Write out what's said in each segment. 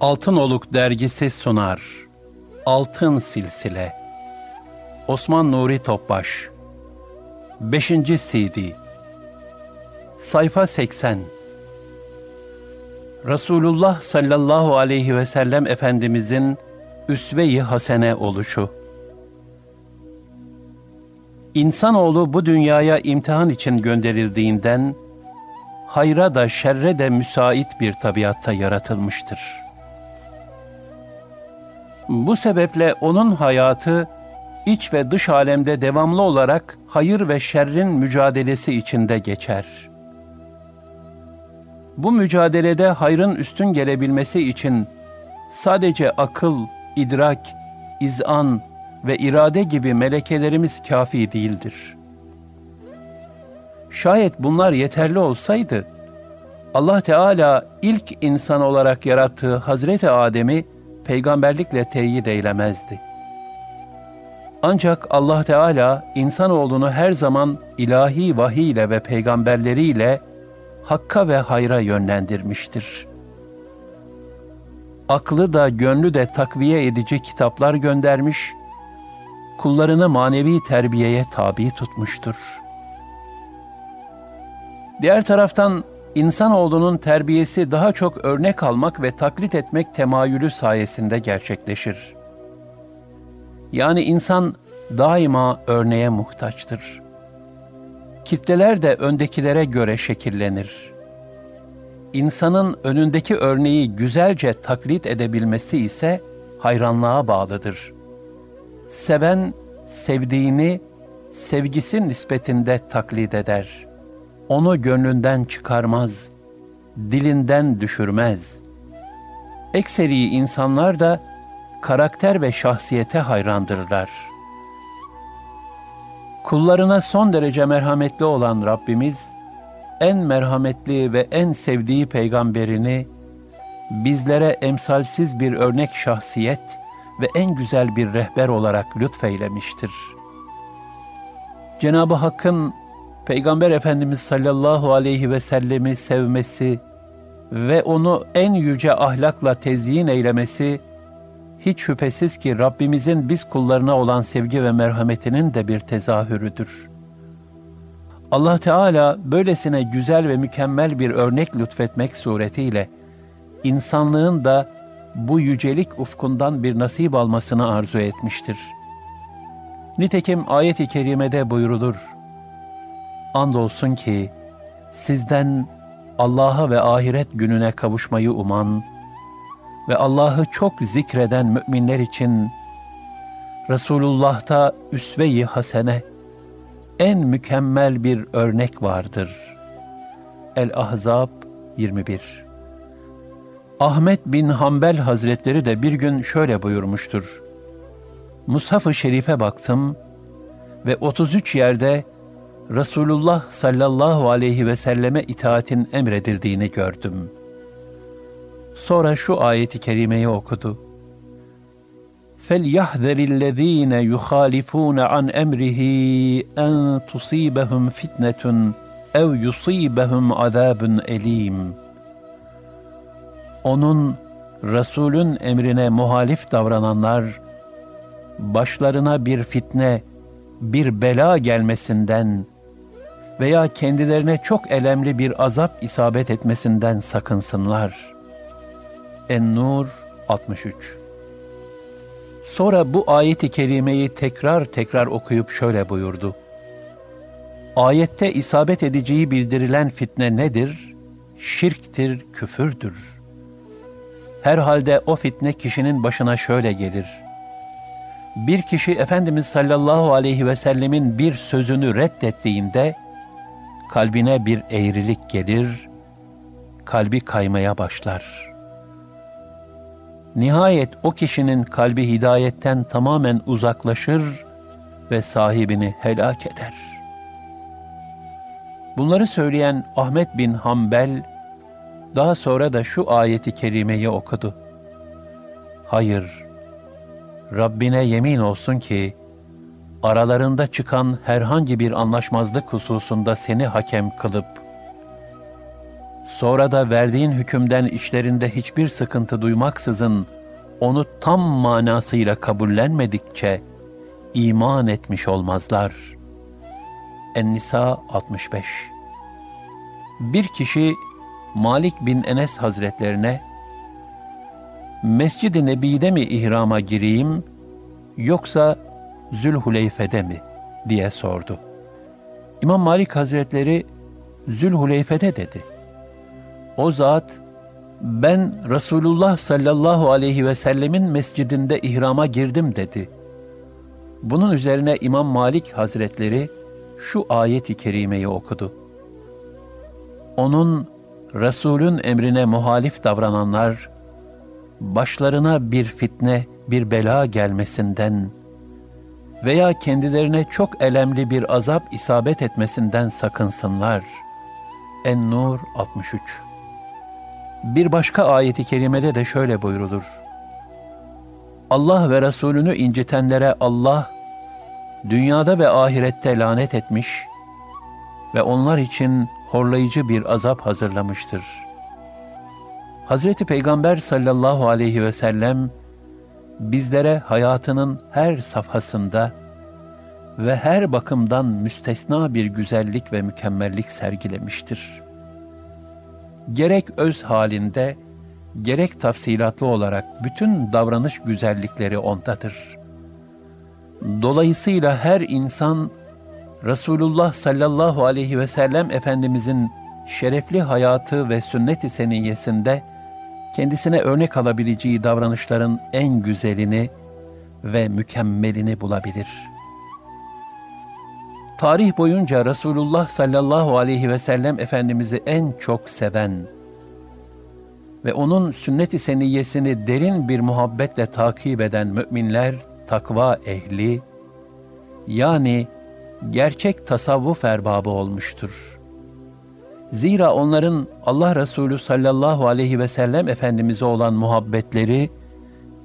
Altın Oluk dergisi sunar. Altın Silsile. Osman Nuri Topbaş. 5. CD. Sayfa 80. Resulullah sallallahu aleyhi ve sellem Efendimizin üsve-i hasene oluşu. İnsanoğlu bu dünyaya imtihan için gönderildiğinden, hayra da şerre de müsait bir tabiatta yaratılmıştır.'' Bu sebeple onun hayatı iç ve dış alemde devamlı olarak hayır ve şerrin mücadelesi içinde geçer. Bu mücadelede hayrın üstün gelebilmesi için sadece akıl, idrak, izan ve irade gibi melekelerimiz kafi değildir. Şayet bunlar yeterli olsaydı, Allah Teala ilk insan olarak yarattığı Hazreti Adem'i peygamberlikle teyit eylemezdi. Ancak Allah Teala insanoğlunu her zaman ilahi vahiy ile ve peygamberleriyle hakka ve hayra yönlendirmiştir. Aklı da gönlü de takviye edici kitaplar göndermiş, kullarını manevi terbiyeye tabi tutmuştur. Diğer taraftan İnsanoğlunun terbiyesi daha çok örnek almak ve taklit etmek temayülü sayesinde gerçekleşir. Yani insan daima örneğe muhtaçtır. Kitleler de öndekilere göre şekillenir. İnsanın önündeki örneği güzelce taklit edebilmesi ise hayranlığa bağlıdır. Seven, sevdiğini sevgisi nispetinde taklit eder.'' Onu gönlünden çıkarmaz, dilinden düşürmez. Ekseri insanlar da karakter ve şahsiyete hayrandırlar. Kullarına son derece merhametli olan Rabbimiz, en merhametli ve en sevdiği peygamberini bizlere emsalsiz bir örnek şahsiyet ve en güzel bir rehber olarak lütfeylemiştir. Cenab-ı Hakk'ın Peygamber Efendimiz sallallahu aleyhi ve sellemi sevmesi ve onu en yüce ahlakla tezyin eylemesi, hiç şüphesiz ki Rabbimizin biz kullarına olan sevgi ve merhametinin de bir tezahürüdür. Allah Teala böylesine güzel ve mükemmel bir örnek lütfetmek suretiyle, insanlığın da bu yücelik ufkundan bir nasip almasını arzu etmiştir. Nitekim ayet-i kerimede buyurulur, Andolsun ki sizden Allah'a ve ahiret gününe kavuşmayı uman ve Allah'ı çok zikreden müminler için Resulullah'ta üsve-i hasene en mükemmel bir örnek vardır. El-Ahzab 21 Ahmet bin Hanbel Hazretleri de bir gün şöyle buyurmuştur. Mushaf-ı Şerif'e baktım ve 33 yerde Resulullah sallallahu aleyhi ve selleme itaatin emredildiğini gördüm. Sonra şu ayeti kerimeyi okudu. فَلْيَحْذَرِ الَّذ۪ينَ يُخَالِفُونَ عَنْ اَمْرِهِ اَنْ تُصِيبَهُمْ فِتْنَةٌ اَوْ يُصِيبَهُمْ عَذَابٌ اَل۪يمٌ Onun, Resulün emrine muhalif davrananlar, başlarına bir fitne, bir bela gelmesinden, veya kendilerine çok elemli bir azap isabet etmesinden sakınsınlar. En-Nur 63 Sonra bu ayeti kerimeyi tekrar tekrar okuyup şöyle buyurdu. Ayette isabet edeceği bildirilen fitne nedir? Şirktir, küfürdür. Herhalde o fitne kişinin başına şöyle gelir. Bir kişi Efendimiz sallallahu aleyhi ve sellemin bir sözünü reddettiğinde, kalbine bir eğrilik gelir, kalbi kaymaya başlar. Nihayet o kişinin kalbi hidayetten tamamen uzaklaşır ve sahibini helak eder. Bunları söyleyen Ahmet bin Hanbel, daha sonra da şu ayeti kerimeyi okudu. Hayır, Rabbine yemin olsun ki, aralarında çıkan herhangi bir anlaşmazlık hususunda seni hakem kılıp, sonra da verdiğin hükümden içlerinde hiçbir sıkıntı duymaksızın onu tam manasıyla kabullenmedikçe iman etmiş olmazlar. En-Nisa 65 Bir kişi Malik bin Enes Hazretlerine Mescid-i Nebi'de mi ihrama gireyim yoksa Zülhuleyfe'de mi diye sordu. İmam Malik Hazretleri Zülhuleyfe'de dedi. O zat ben Resulullah sallallahu aleyhi ve sellemin mescidinde ihrama girdim dedi. Bunun üzerine İmam Malik Hazretleri şu ayeti kerimeyi okudu. Onun Resulün emrine muhalif davrananlar başlarına bir fitne, bir bela gelmesinden veya kendilerine çok elemli bir azap isabet etmesinden sakınsınlar. En-Nur 63 Bir başka ayeti kerimede de şöyle buyrulur. Allah ve Resulünü incitenlere Allah, dünyada ve ahirette lanet etmiş ve onlar için horlayıcı bir azap hazırlamıştır. Hazreti Peygamber sallallahu aleyhi ve sellem, bizlere hayatının her safhasında ve her bakımdan müstesna bir güzellik ve mükemmellik sergilemiştir. Gerek öz halinde, gerek tafsilatlı olarak bütün davranış güzellikleri ondadır. Dolayısıyla her insan, Resulullah sallallahu aleyhi ve sellem Efendimizin şerefli hayatı ve sünnet-i seniyyesinde kendisine örnek alabileceği davranışların en güzelini ve mükemmelini bulabilir. Tarih boyunca Resulullah sallallahu aleyhi ve sellem Efendimiz'i en çok seven ve onun sünnet-i seniyyesini derin bir muhabbetle takip eden müminler, takva ehli, yani gerçek tasavvuf erbabı olmuştur.'' Zira onların Allah Resulü sallallahu aleyhi ve sellem Efendimiz'e olan muhabbetleri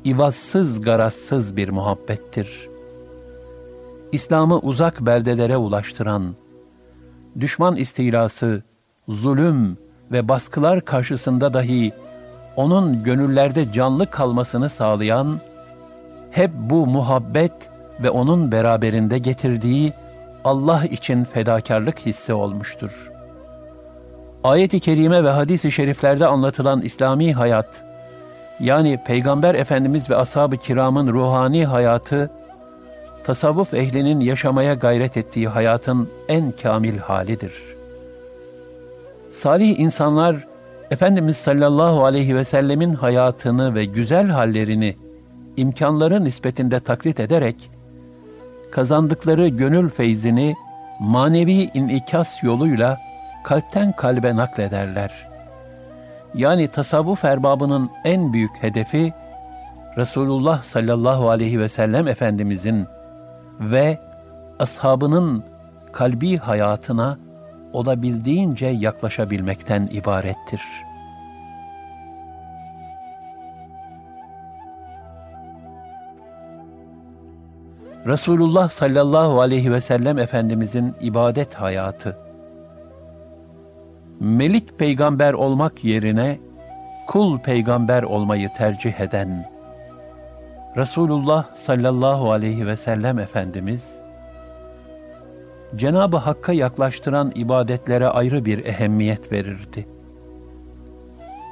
ivazsız garazsız bir muhabbettir. İslam'ı uzak beldelere ulaştıran, düşman istilası, zulüm ve baskılar karşısında dahi onun gönüllerde canlı kalmasını sağlayan, hep bu muhabbet ve onun beraberinde getirdiği Allah için fedakarlık hissi olmuştur.'' Ayet-i kerime ve hadis-i şeriflerde anlatılan İslami hayat, yani Peygamber Efendimiz ve ashab-ı kiramın ruhani hayatı, tasavvuf ehlinin yaşamaya gayret ettiği hayatın en kamil halidir. Salih insanlar, Efendimiz sallallahu aleyhi ve sellemin hayatını ve güzel hallerini imkanları nispetinde taklit ederek, kazandıkları gönül feyzini manevi inikas yoluyla kalpten kalbe naklederler. Yani tasavvuf erbabının en büyük hedefi Resulullah sallallahu aleyhi ve sellem Efendimizin ve ashabının kalbi hayatına olabildiğince yaklaşabilmekten ibarettir. Resulullah sallallahu aleyhi ve sellem Efendimizin ibadet hayatı, melik peygamber olmak yerine kul peygamber olmayı tercih eden Resulullah sallallahu aleyhi ve sellem Efendimiz, Cenab-ı Hakk'a yaklaştıran ibadetlere ayrı bir ehemmiyet verirdi.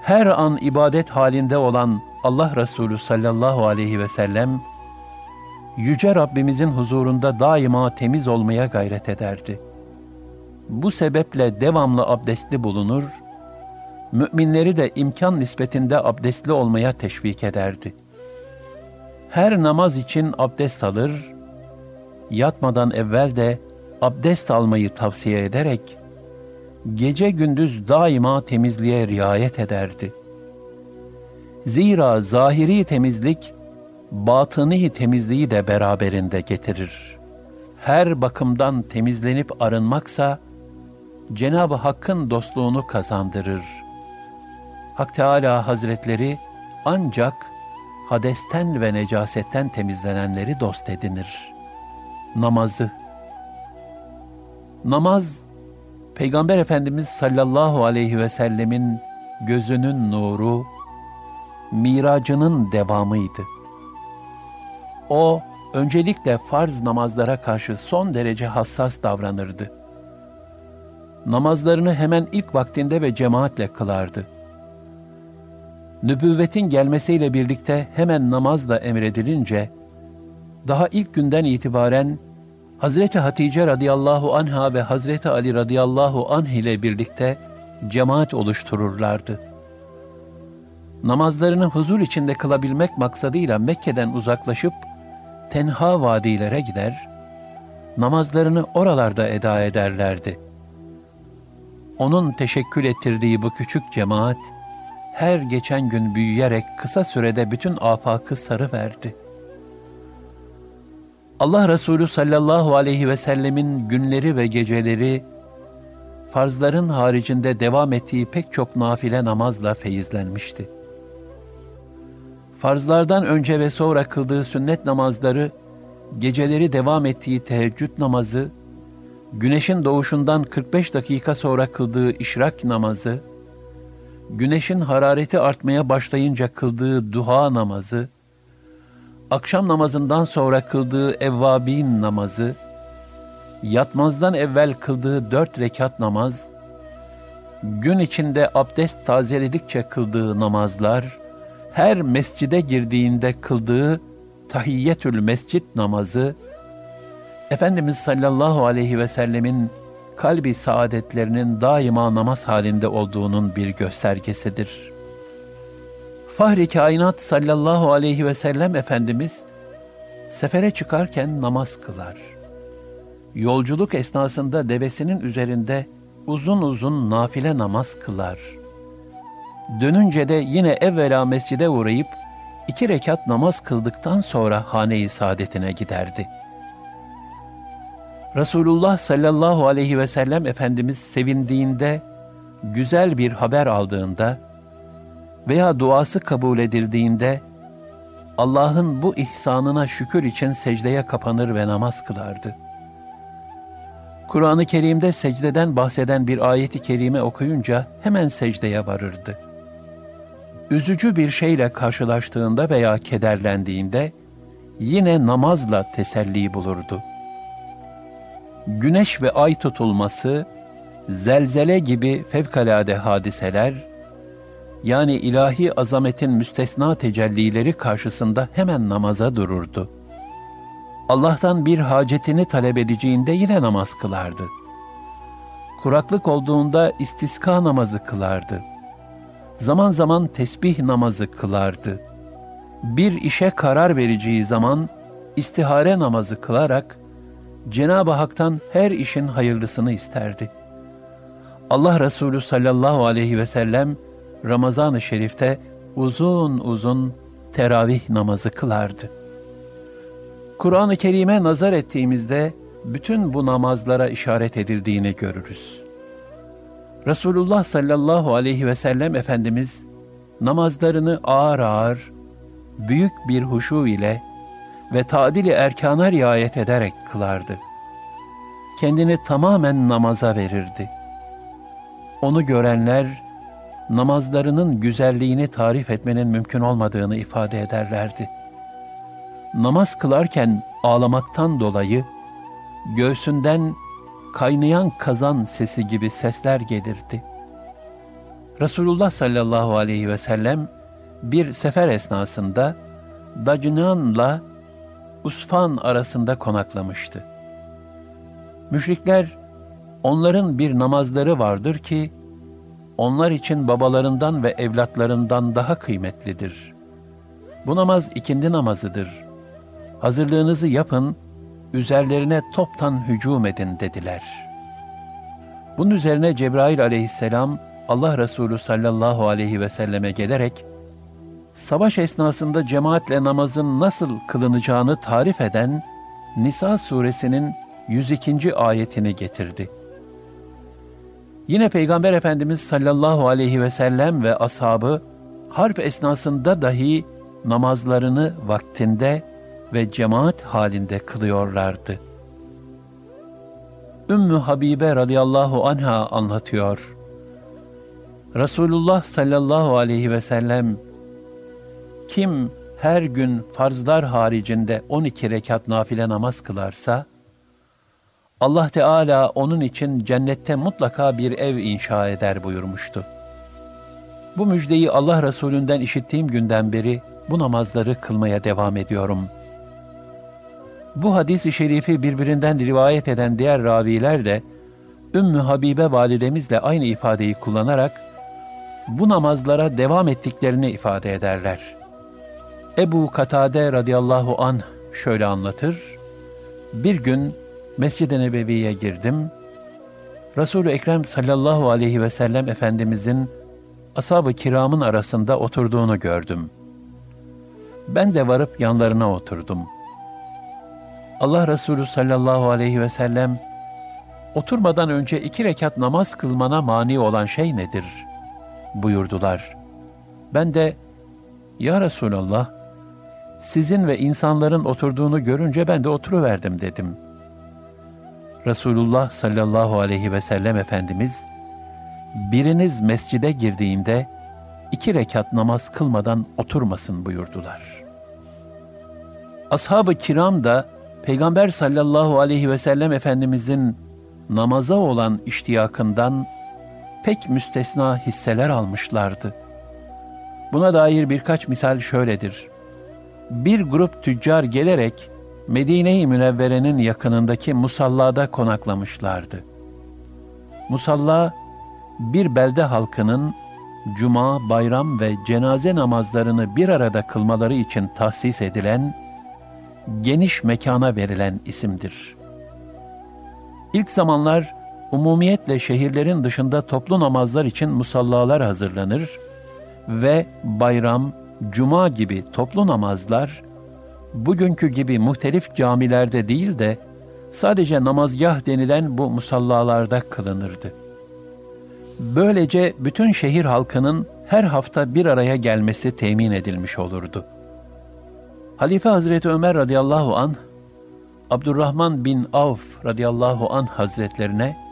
Her an ibadet halinde olan Allah Resulü sallallahu aleyhi ve sellem, Yüce Rabbimizin huzurunda daima temiz olmaya gayret ederdi.'' Bu sebeple devamlı abdestli bulunur, müminleri de imkan nispetinde abdestli olmaya teşvik ederdi. Her namaz için abdest alır, yatmadan evvel de abdest almayı tavsiye ederek, gece gündüz daima temizliğe riayet ederdi. Zira zahiri temizlik, batını temizliği de beraberinde getirir. Her bakımdan temizlenip arınmaksa, Cenab-ı Hakk'ın dostluğunu kazandırır. Hak Teala Hazretleri ancak hadesten ve necasetten temizlenenleri dost edinir. Namazı Namaz, Peygamber Efendimiz sallallahu aleyhi ve sellemin gözünün nuru, miracının devamıydı. O, öncelikle farz namazlara karşı son derece hassas davranırdı. Namazlarını hemen ilk vaktinde ve cemaatle kılardı. Nübüvvetin gelmesiyle birlikte hemen namazla emredilince, daha ilk günden itibaren Hazreti Hatice radıyallahu anha ve Hazreti Ali radıyallahu anh ile birlikte cemaat oluştururlardı. Namazlarını huzur içinde kılabilmek maksadıyla Mekke'den uzaklaşıp tenha vadilere gider, namazlarını oralarda eda ederlerdi. Onun teşekkül ettirdiği bu küçük cemaat, her geçen gün büyüyerek kısa sürede bütün afakı sarı verdi. Allah Resulü sallallahu aleyhi ve sellemin günleri ve geceleri, farzların haricinde devam ettiği pek çok nafile namazla feyizlenmişti. Farzlardan önce ve sonra kıldığı sünnet namazları, geceleri devam ettiği teheccüd namazı, güneşin doğuşundan 45 dakika sonra kıldığı işrak namazı, güneşin harareti artmaya başlayınca kıldığı duha namazı, akşam namazından sonra kıldığı evvabin namazı, yatmazdan evvel kıldığı dört rekat namaz, gün içinde abdest tazeledikçe kıldığı namazlar, her mescide girdiğinde kıldığı tahiyyetül mescid namazı, Efendimiz sallallahu aleyhi ve sellemin kalbi saadetlerinin daima namaz halinde olduğunun bir göstergesidir. Fahri kainat sallallahu aleyhi ve sellem Efendimiz sefere çıkarken namaz kılar. Yolculuk esnasında devesinin üzerinde uzun uzun nafile namaz kılar. Dönünce de yine evvela mescide uğrayıp iki rekat namaz kıldıktan sonra hane-i saadetine giderdi. Resulullah sallallahu aleyhi ve sellem Efendimiz sevindiğinde, güzel bir haber aldığında veya duası kabul edildiğinde, Allah'ın bu ihsanına şükür için secdeye kapanır ve namaz kılardı. Kur'an-ı Kerim'de secdeden bahseden bir ayeti kerime okuyunca hemen secdeye varırdı. Üzücü bir şeyle karşılaştığında veya kederlendiğinde yine namazla teselli bulurdu. Güneş ve ay tutulması, zelzele gibi fevkalade hadiseler, yani ilahi azametin müstesna tecellileri karşısında hemen namaza dururdu. Allah'tan bir hacetini talep edeceğinde yine namaz kılardı. Kuraklık olduğunda istiska namazı kılardı. Zaman zaman tesbih namazı kılardı. Bir işe karar vereceği zaman istihare namazı kılarak Cenab-ı Hak'tan her işin hayırlısını isterdi. Allah Resulü sallallahu aleyhi ve sellem Ramazan-ı Şerif'te uzun uzun teravih namazı kılardı. Kur'an-ı Kerim'e nazar ettiğimizde bütün bu namazlara işaret edildiğini görürüz. Resulullah sallallahu aleyhi ve sellem Efendimiz namazlarını ağır ağır, büyük bir huşu ile ve tadili erkana riayet ederek kılardı. Kendini tamamen namaza verirdi. Onu görenler, namazlarının güzelliğini tarif etmenin mümkün olmadığını ifade ederlerdi. Namaz kılarken ağlamaktan dolayı göğsünden kaynayan kazan sesi gibi sesler gelirdi. Resulullah sallallahu aleyhi ve sellem bir sefer esnasında Dacnan'la Usfan arasında konaklamıştı. Müşrikler, onların bir namazları vardır ki, onlar için babalarından ve evlatlarından daha kıymetlidir. Bu namaz ikindi namazıdır. Hazırlığınızı yapın, üzerlerine toptan hücum edin dediler. Bunun üzerine Cebrail aleyhisselam Allah Resulü sallallahu aleyhi ve selleme gelerek, savaş esnasında cemaatle namazın nasıl kılınacağını tarif eden Nisa suresinin 102. ayetini getirdi. Yine Peygamber Efendimiz sallallahu aleyhi ve sellem ve ashabı harp esnasında dahi namazlarını vaktinde ve cemaat halinde kılıyorlardı. Ümmü Habibe radıyallahu anha anlatıyor. Resulullah sallallahu aleyhi ve sellem kim her gün farzlar haricinde 12 rekat nafile namaz kılarsa, Allah Teala onun için cennette mutlaka bir ev inşa eder buyurmuştu. Bu müjdeyi Allah Resulünden işittiğim günden beri bu namazları kılmaya devam ediyorum. Bu hadis-i şerifi birbirinden rivayet eden diğer raviler de Ümmü Habibe validemizle aynı ifadeyi kullanarak bu namazlara devam ettiklerini ifade ederler. Ebu Katade radıyallahu an şöyle anlatır. Bir gün Mescid-i Nebevi'ye girdim. Resul-ü Ekrem sallallahu aleyhi ve sellem Efendimizin ashab-ı kiramın arasında oturduğunu gördüm. Ben de varıp yanlarına oturdum. Allah Resulü sallallahu aleyhi ve sellem, oturmadan önce iki rekat namaz kılmana mani olan şey nedir? buyurdular. Ben de, Ya Resulallah, sizin ve insanların oturduğunu görünce ben de oturuverdim dedim. Resulullah sallallahu aleyhi ve sellem Efendimiz, biriniz mescide girdiğinde iki rekat namaz kılmadan oturmasın buyurdular. Ashab-ı kiram da Peygamber sallallahu aleyhi ve sellem Efendimizin namaza olan iştiyakından pek müstesna hisseler almışlardı. Buna dair birkaç misal şöyledir. Bir grup tüccar gelerek Medine-i Münevvere'nin yakınındaki musallada konaklamışlardı. Musalla, bir belde halkının cuma, bayram ve cenaze namazlarını bir arada kılmaları için tahsis edilen, geniş mekana verilen isimdir. İlk zamanlar umumiyetle şehirlerin dışında toplu namazlar için musallalar hazırlanır ve bayram, cuma gibi toplu namazlar bugünkü gibi muhtelif camilerde değil de sadece namazgah denilen bu musallalarda kılınırdı. Böylece bütün şehir halkının her hafta bir araya gelmesi temin edilmiş olurdu. Halife Hazreti Ömer radıyallahu an Abdurrahman bin Avf radıyallahu an hazretlerine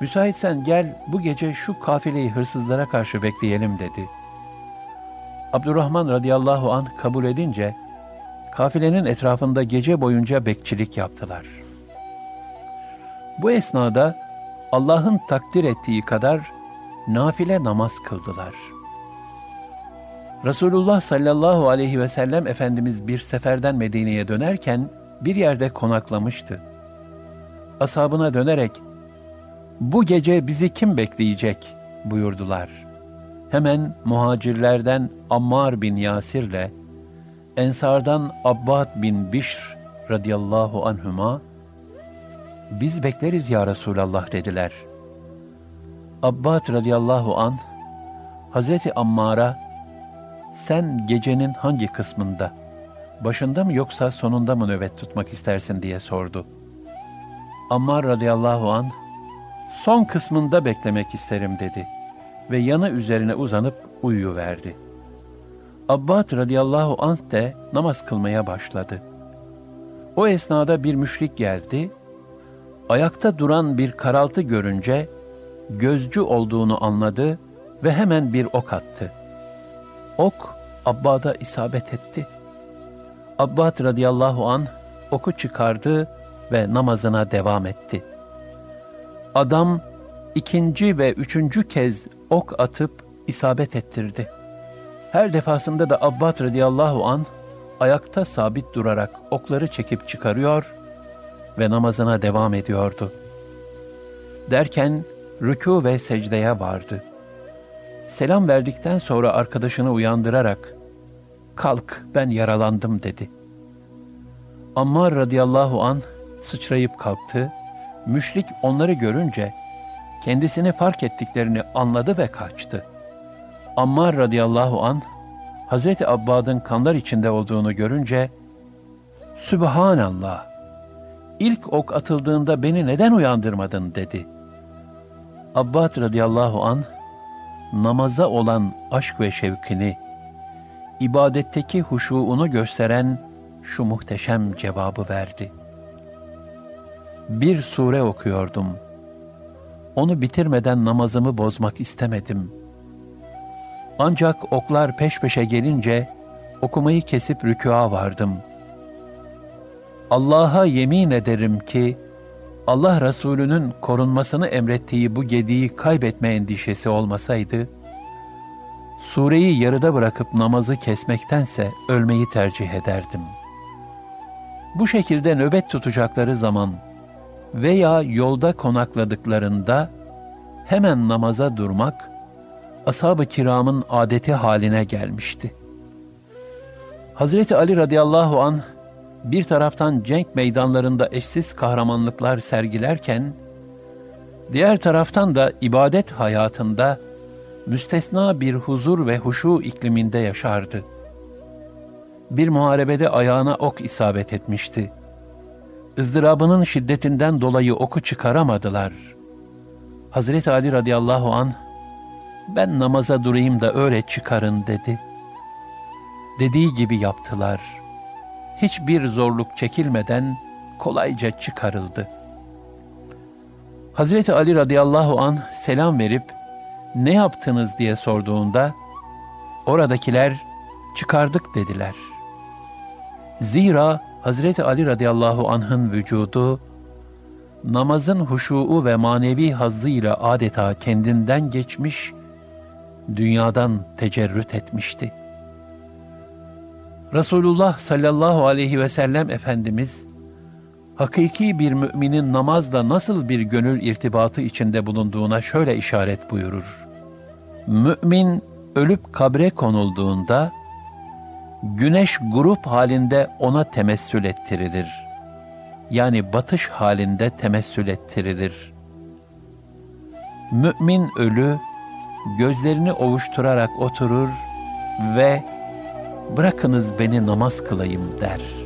Müsaitsen gel bu gece şu kafileyi hırsızlara karşı bekleyelim dedi. Abdurrahman radıyallahu an kabul edince kafilenin etrafında gece boyunca bekçilik yaptılar. Bu esnada Allah'ın takdir ettiği kadar nafile namaz kıldılar. Resulullah sallallahu aleyhi ve sellem Efendimiz bir seferden Medine'ye dönerken bir yerde konaklamıştı. Ashabına dönerek, bu gece bizi kim bekleyecek buyurdular. Hemen muhacirlerden Ammar bin Yasir'le Ensardan Abbad bin Bişr radıyallahu anhüma, biz bekleriz ya Resulallah dediler. Abbad radıyallahu an Hazreti Ammar'a sen gecenin hangi kısmında, başında mı yoksa sonunda mı nöbet tutmak istersin diye sordu. Ammar radıyallahu an son kısmında beklemek isterim dedi ve yanı üzerine uzanıp uyuyuverdi.'' Abbad radıyallahu anh de namaz kılmaya başladı. O esnada bir müşrik geldi, ayakta duran bir karaltı görünce gözcü olduğunu anladı ve hemen bir ok attı. Ok Abbad'a isabet etti. Abbad radıyallahu an oku çıkardı ve namazına devam etti. Adam ikinci ve üçüncü kez ok atıp isabet ettirdi.'' Her defasında da Abbad radıyallahu an ayakta sabit durarak okları çekip çıkarıyor ve namazına devam ediyordu. Derken rükû ve secdeye vardı. Selam verdikten sonra arkadaşını uyandırarak "Kalk, ben yaralandım." dedi. Ammar radıyallahu an sıçrayıp kalktı. Müşrik onları görünce kendisini fark ettiklerini anladı ve kaçtı.'' Ammar radıyallahu an Hazreti Abbad'ın kanlar içinde olduğunu görünce Sübhanallah! İlk ok atıldığında beni neden uyandırmadın dedi. Abbad radıyallahu an namaza olan aşk ve şevkini, ibadetteki huşuğunu gösteren şu muhteşem cevabı verdi. bir sure okuyordum. Onu bitirmeden namazımı bozmak istemedim. Ancak oklar peş peşe gelince okumayı kesip rükûa vardım. Allah'a yemin ederim ki Allah Resulü'nün korunmasını emrettiği bu gediği kaybetme endişesi olmasaydı, sureyi yarıda bırakıp namazı kesmektense ölmeyi tercih ederdim. Bu şekilde nöbet tutacakları zaman veya yolda konakladıklarında hemen namaza durmak, ashab-ı kiramın adeti haline gelmişti. Hazreti Ali radıyallahu an bir taraftan cenk meydanlarında eşsiz kahramanlıklar sergilerken, diğer taraftan da ibadet hayatında müstesna bir huzur ve huşu ikliminde yaşardı. Bir muharebede ayağına ok isabet etmişti. Izdırabının şiddetinden dolayı oku çıkaramadılar. Hazreti Ali radıyallahu an ben namaza durayım da öyle çıkarın dedi. Dediği gibi yaptılar. Hiçbir zorluk çekilmeden kolayca çıkarıldı. Hazreti Ali radıyallahu an selam verip ne yaptınız diye sorduğunda oradakiler çıkardık dediler. Zira Hazreti Ali radıyallahu anh'ın vücudu namazın huşuu ve manevi hazzıyla adeta kendinden geçmiş, dünyadan tecerrüt etmişti. Resulullah sallallahu aleyhi ve sellem Efendimiz, hakiki bir müminin namazla nasıl bir gönül irtibatı içinde bulunduğuna şöyle işaret buyurur. Mümin ölüp kabre konulduğunda, güneş grup halinde ona temessül ettirilir. Yani batış halinde temessül ettirilir. Mümin ölü, gözlerini ovuşturarak oturur ve bırakınız beni namaz kılayım der.''